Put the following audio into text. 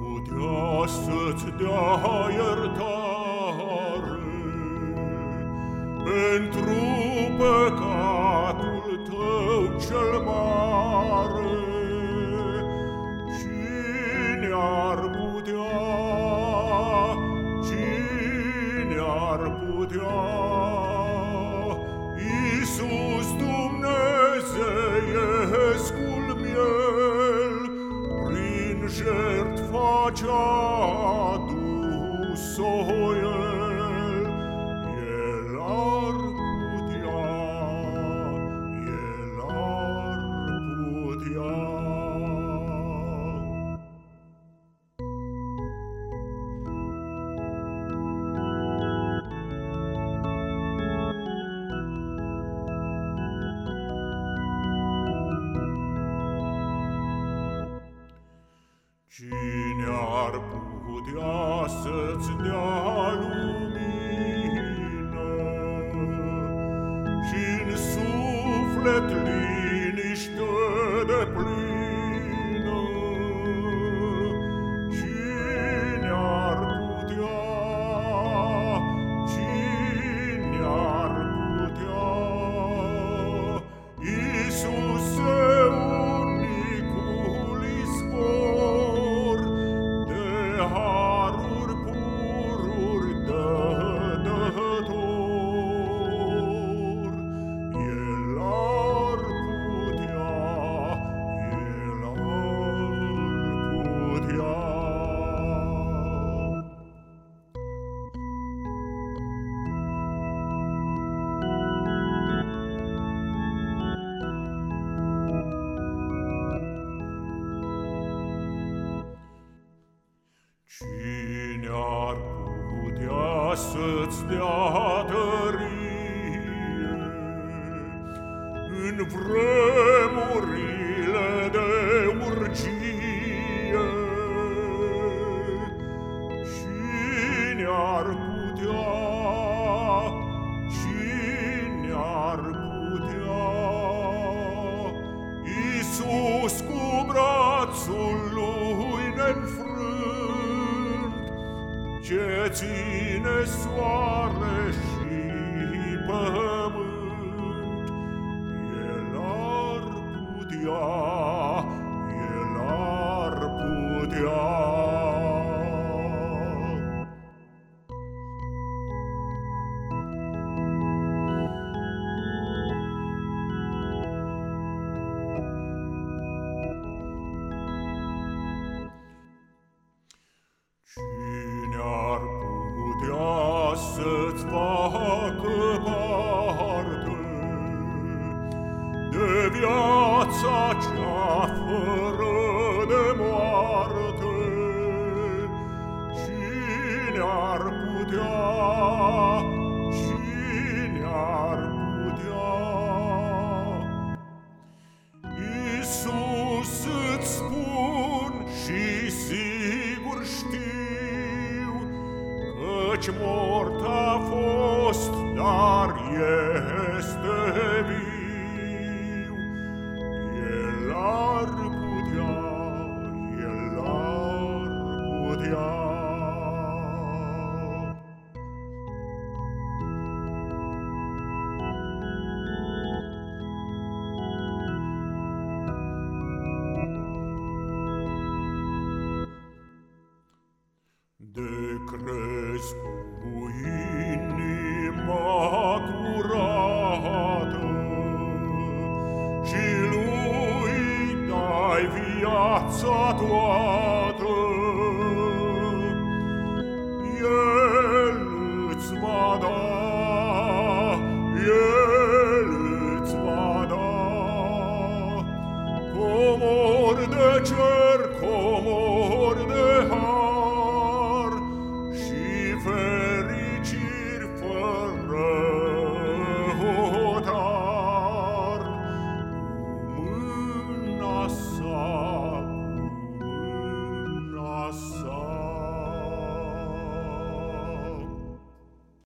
putea să-ți dea iertare? Pentru păcatul tău cel mare Cine ar putea, cine ar putea facea Duhul Sohoiel, El ar putea, El ar putea. Cheers. puteas să-ți. Putea să-ți dea tărie În vremurile de urgie? Cine ar putea, decine suoi search for Căci mort a fost, dar este viu. El ar putea, El ar putea. De crezi vescu inima curată și lui dai viața toată.